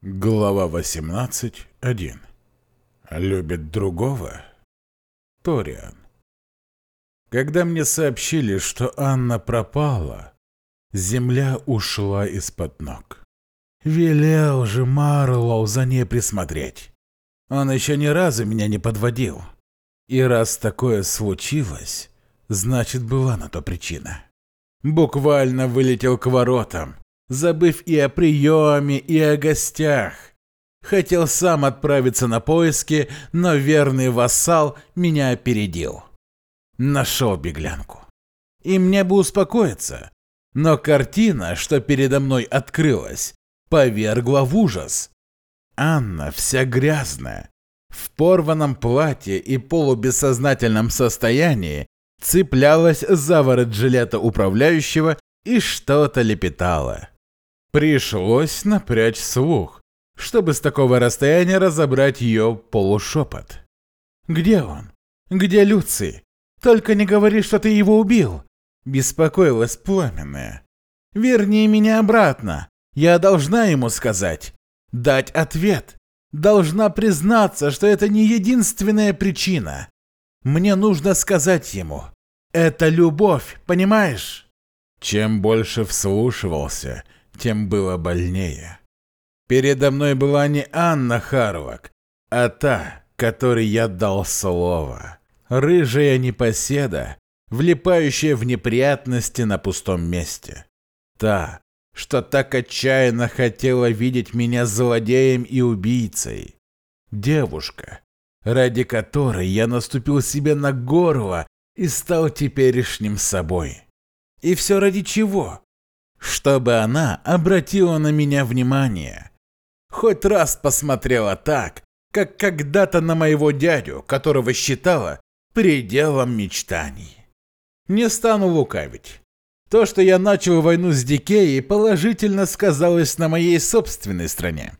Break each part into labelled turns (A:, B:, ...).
A: Глава 18.1. Любит другого? Ториан. Когда мне сообщили, что Анна пропала, земля ушла из-под ног. Велел же Марлоу за ней присмотреть. Он еще ни разу меня не подводил. И раз такое случилось, значит была на то причина. Буквально вылетел к воротам, забыв и о приеме, и о гостях. Хотел сам отправиться на поиски, но верный вассал меня опередил. Нашел беглянку. И мне бы успокоиться, но картина, что передо мной открылась, повергла в ужас. Анна вся грязная, в порванном платье и полубессознательном состоянии, цеплялась за ворот жилета управляющего и что-то лепетала. Пришлось напрячь слух, чтобы с такого расстояния разобрать ее полушепот. «Где он? Где Люций? Только не говори, что ты его убил!» Беспокоилась пламенная. «Верни меня обратно. Я должна ему сказать. Дать ответ. Должна признаться, что это не единственная причина. Мне нужно сказать ему. Это любовь, понимаешь?» Чем больше вслушивался, тем было больнее. Передо мной была не Анна Харвак, а та, которой я дал слово. Рыжая непоседа, влипающая в неприятности на пустом месте. Та, что так отчаянно хотела видеть меня злодеем и убийцей. Девушка, ради которой я наступил себе на горло и стал теперешним собой. И все ради чего? Чтобы она обратила на меня внимание. Хоть раз посмотрела так, как когда-то на моего дядю, которого считала пределом мечтаний. Не стану лукавить. То, что я начал войну с Дикеей, положительно сказалось на моей собственной стране.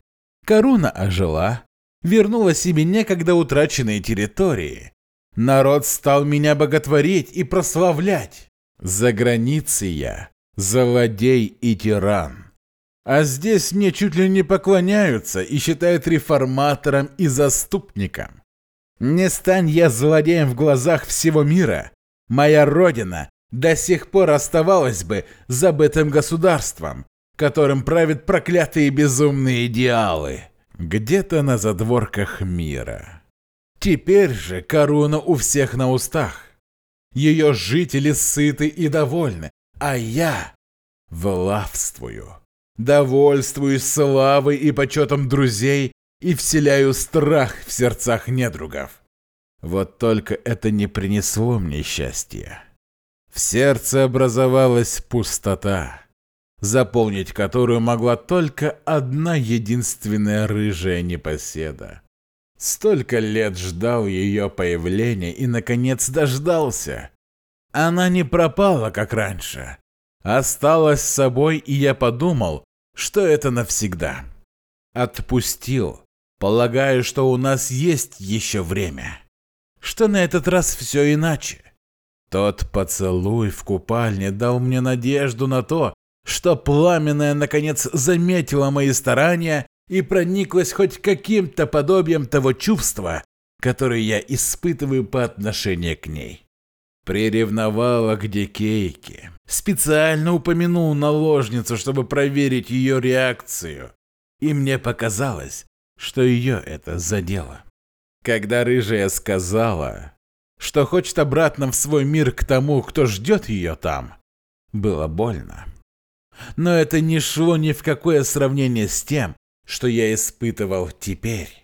A: Коруна ожила, вернула себе некогда утраченные территории. Народ стал меня боготворить и прославлять. За границей я злодей и тиран. А здесь мне чуть ли не поклоняются и считают реформатором и заступником. Не стань я злодеем в глазах всего мира, моя родина до сих пор оставалась бы забытым государством, которым правят проклятые безумные идеалы, где-то на задворках мира. Теперь же корона у всех на устах. Ее жители сыты и довольны, а я влавствую, довольствуюсь славой и почетом друзей и вселяю страх в сердцах недругов. Вот только это не принесло мне счастья. В сердце образовалась пустота, заполнить которую могла только одна единственная рыжая непоседа. Столько лет ждал ее появления и, наконец, дождался. Она не пропала, как раньше. Осталась с собой, и я подумал, что это навсегда. Отпустил, полагаю, что у нас есть еще время. Что на этот раз все иначе. Тот поцелуй в купальне дал мне надежду на то, что пламенная наконец заметила мои старания и прониклась хоть каким-то подобием того чувства, которое я испытываю по отношению к ней. Приревновала к Дикейке. Специально упомянул наложницу, чтобы проверить ее реакцию. И мне показалось, что ее это задело. Когда рыжая сказала, что хочет обратно в свой мир к тому, кто ждет ее там, было больно. Но это не шло ни в какое сравнение с тем, что я испытывал теперь.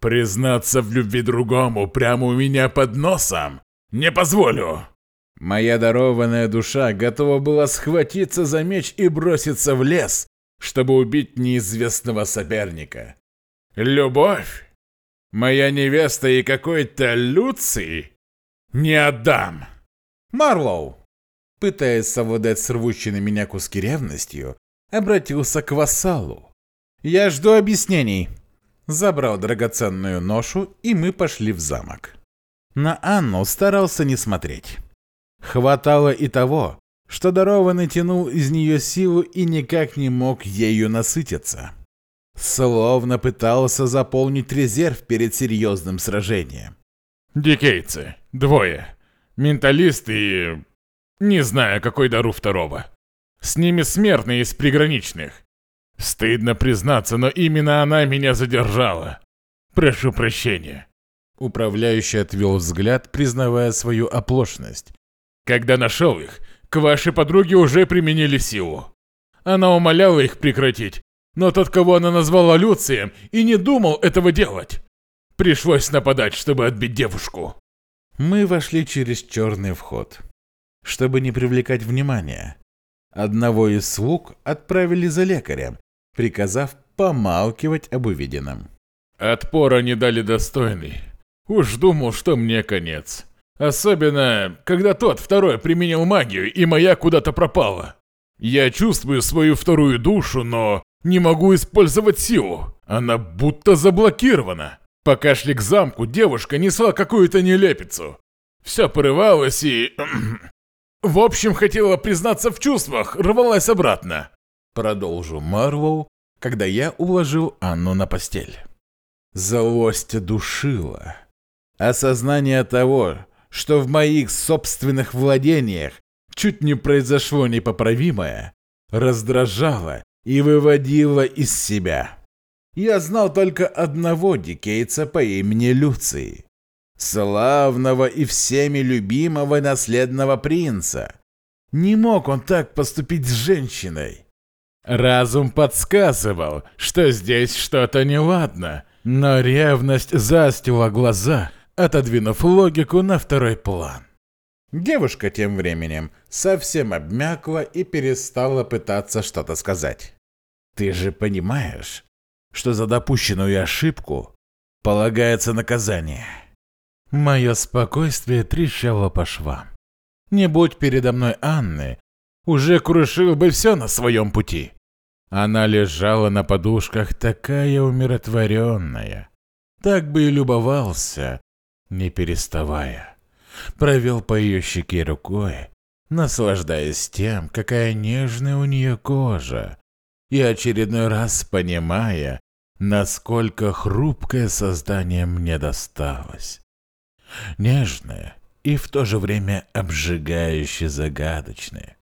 B: Признаться в любви другому прямо у меня под носом не позволю!»
A: Моя дарованная душа готова была схватиться за меч и броситься в лес, чтобы убить неизвестного соперника.
B: «Любовь? Моя невеста и какой-то Люций? Не отдам!»
A: «Марлоу!» Пытаясь совладать с рвущей меня куски ревностью, обратился к вассалу. «Я жду объяснений!» Забрал драгоценную ношу, и мы пошли в замок. На Анну старался не смотреть. Хватало и того, что дарованный тянул из нее силу и никак не мог ею насытиться. словно пытался заполнить резерв перед серьезным сражением.
B: Дикейцы. Двое. Менталист и... Не знаю, какой дару второго. С ними смертные из приграничных. Стыдно признаться, но именно она меня задержала. Прошу прощения.
A: Управляющий отвел взгляд, признавая свою оплошность.
B: Когда нашел их, к вашей подруге уже применили силу. Она умоляла их прекратить, но тот, кого она назвала Люцием, и не думал этого делать. Пришлось нападать, чтобы отбить девушку.
A: Мы вошли через черный вход. Чтобы не привлекать внимания, одного из слуг отправили за лекарем, приказав помалкивать об увиденном.
B: Отпора не дали достойный. Уж думал, что мне конец. Особенно, когда тот второй применил магию, и моя куда-то пропала. Я чувствую свою вторую душу, но не могу использовать силу. Она будто заблокирована. Пока шли к замку, девушка несла какую-то нелепицу. Все порывалось и... В общем, хотела признаться в чувствах, рвалась обратно.
A: Продолжу Марвел, когда я уложил Анну на постель. Злость душила. Осознание того, что в моих собственных владениях чуть не произошло непоправимое, раздражало и выводило из себя. Я знал только одного дикейца по имени Люций. Славного и всеми любимого наследного принца. Не мог он так поступить с женщиной.
B: Разум подсказывал, что здесь что-то неладно, но ревность застила глаза, отодвинув логику на второй план.
A: Девушка тем временем совсем обмякла и перестала пытаться что-то сказать. «Ты же понимаешь, что за допущенную ошибку полагается наказание?» Мое спокойствие трещало по швам. Не будь передо мной Анны, уже крушил бы все на своем пути. Она лежала на подушках такая умиротворенная. Так бы и любовался, не переставая. Провел по ее щеке рукой, наслаждаясь тем, какая нежная у нее кожа, и очередной раз понимая, насколько хрупкое создание мне досталось. Нежное и в то же время обжигающе загадочное.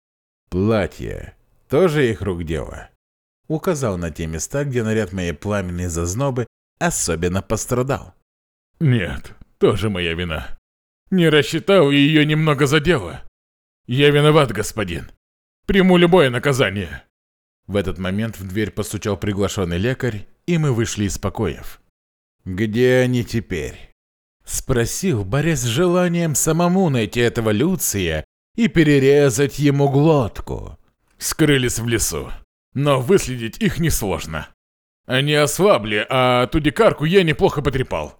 A: Платье тоже их рук дело указал на те места, где наряд моей пламенной зазнобы особенно пострадал.
B: «Нет, тоже моя вина. Не рассчитал и ее немного задело. Я виноват, господин. Приму любое наказание».
A: В этот момент в дверь постучал приглашенный лекарь, и мы вышли из покоев. «Где они теперь?» Спросил, борясь с желанием самому найти этого Люция и перерезать ему глотку.
B: «Скрылись в лесу», но выследить их несложно. Они ослабли, а ту дикарку я неплохо потрепал.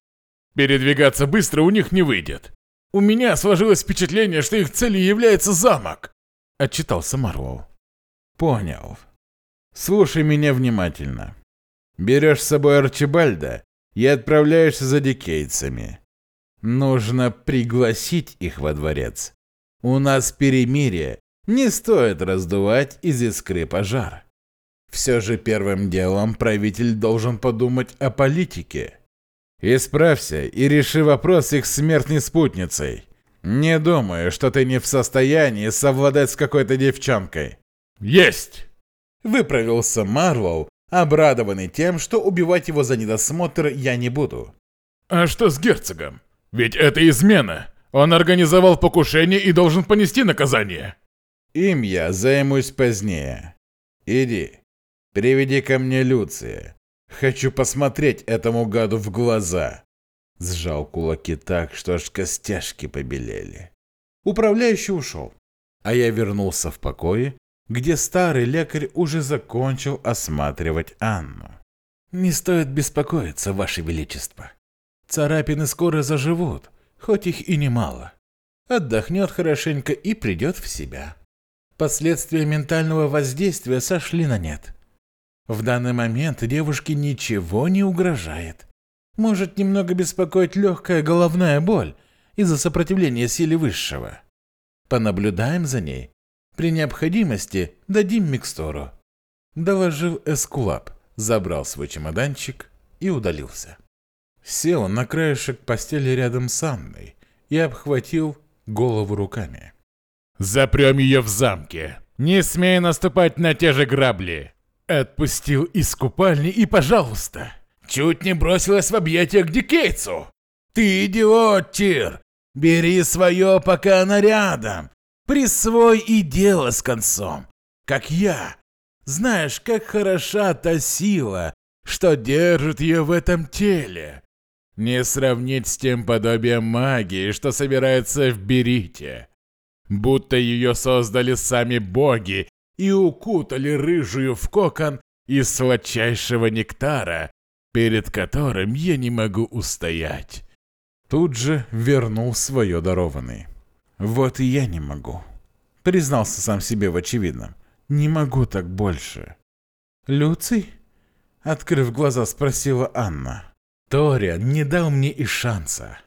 B: Передвигаться быстро у них не выйдет. У меня сложилось впечатление, что их целью является замок. Отчитался Марвел.
A: Понял. Слушай меня внимательно. Берешь с собой Арчибальда и отправляешься за дикейцами. Нужно пригласить их во дворец. У нас перемирие, не стоит раздувать из искры пожар. Все же первым делом правитель должен подумать о политике. Исправься и реши вопрос их смертной спутницей. Не думаю, что ты не в состоянии совладать с какой-то девчонкой.
B: Есть!
A: Выправился Марвел, обрадованный тем, что убивать его за недосмотр я не буду.
B: А что с герцогом? Ведь это измена. Он организовал покушение и должен понести наказание.
A: Им я займусь позднее. Иди. Приведи ко мне Люция. Хочу посмотреть этому гаду в глаза. Сжал кулаки так, что аж костяшки побелели. Управляющий ушел, а я вернулся в покое, где старый лекарь уже закончил осматривать Анну. Не стоит беспокоиться, Ваше Величество. Царапины скоро заживут, хоть их и немало. Отдохнет хорошенько и придет в себя. Последствия ментального воздействия сошли на нет. В данный момент девушке ничего не угрожает. Может немного беспокоить легкая головная боль из-за сопротивления силе высшего. Понаблюдаем за ней. При необходимости дадим микстуру. Доложил Эскулап, забрал свой чемоданчик и удалился. Сел на краешек постели рядом с Анной и обхватил голову руками.
B: «Запрем ее в замке. Не смей наступать на те же грабли!» Отпустил из купальни и, пожалуйста, чуть не бросилась в объятия к Дикейцу.
A: «Ты идиот, Тир! Бери свое, пока она рядом! Присвой и дело с концом, как я! Знаешь, как хороша та сила, что держит ее в этом теле!» Не сравнить с тем подобием магии, что собирается в Берите. Будто ее создали сами боги и укутали рыжую в кокон из сладчайшего нектара, перед которым я не могу устоять. Тут же вернул свое дарованный. Вот и я не могу. Признался сам себе в очевидном. Не могу так больше. Люций? Открыв глаза, спросила Анна. Ториан не дал мне и шанса.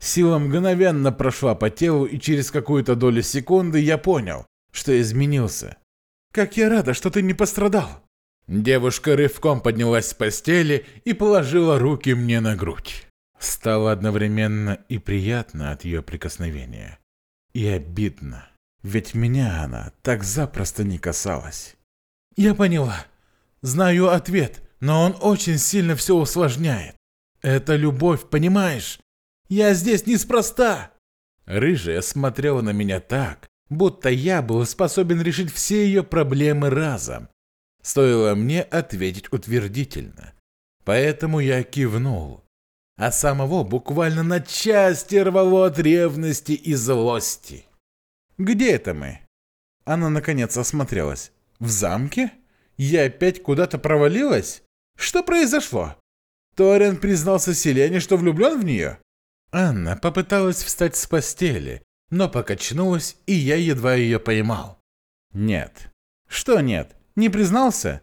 A: Сила мгновенно прошла по телу, и через какую-то долю секунды я понял, что изменился. Как я рада, что ты не пострадал. Девушка рывком поднялась с постели и положила руки мне на грудь. Стало одновременно и приятно от ее прикосновения, и обидно, ведь меня она так запросто не касалась. Я поняла. Знаю ответ, но он очень сильно все усложняет. Это любовь, понимаешь? Я здесь неспроста. Рыжая смотрела на меня так, будто я был способен решить все ее проблемы разом. Стоило мне ответить утвердительно. Поэтому я кивнул, а самого буквально на части рвало от ревности и злости. «Где это мы?» Она наконец осмотрелась. «В замке? Я опять куда-то провалилась? Что произошло?» Ториан признался Селене, что влюблен в нее. Анна попыталась встать с постели, но покачнулась, и я едва ее поймал. «Нет». «Что нет? Не признался?»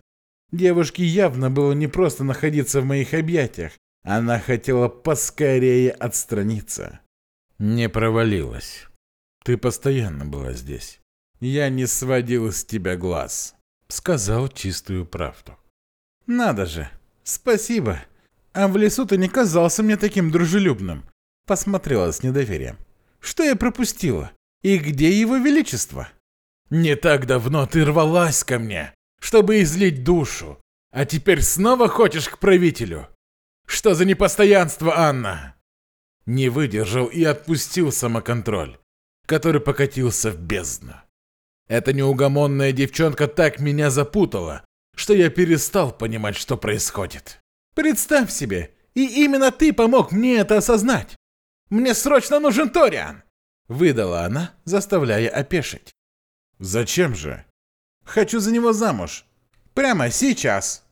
A: Девушке явно было не просто находиться в моих объятиях. Она хотела поскорее отстраниться. Не провалилась. Ты постоянно была здесь. Я не сводил с тебя глаз. Сказал чистую правду. Надо же. Спасибо. А в лесу ты не казался мне таким дружелюбным. Посмотрела с недоверием. Что я пропустила? И где его величество? Не так давно ты рвалась ко мне, чтобы излить душу. А теперь снова хочешь к правителю? Что за непостоянство, Анна? Не выдержал и отпустил самоконтроль, который покатился в бездну. Эта неугомонная девчонка так меня запутала, что я перестал понимать, что происходит. Представь себе, и именно ты помог мне это осознать. Мне срочно нужен Ториан!» Выдала она, заставляя опешить. «Зачем же?» «Хочу за него замуж. Прямо сейчас!»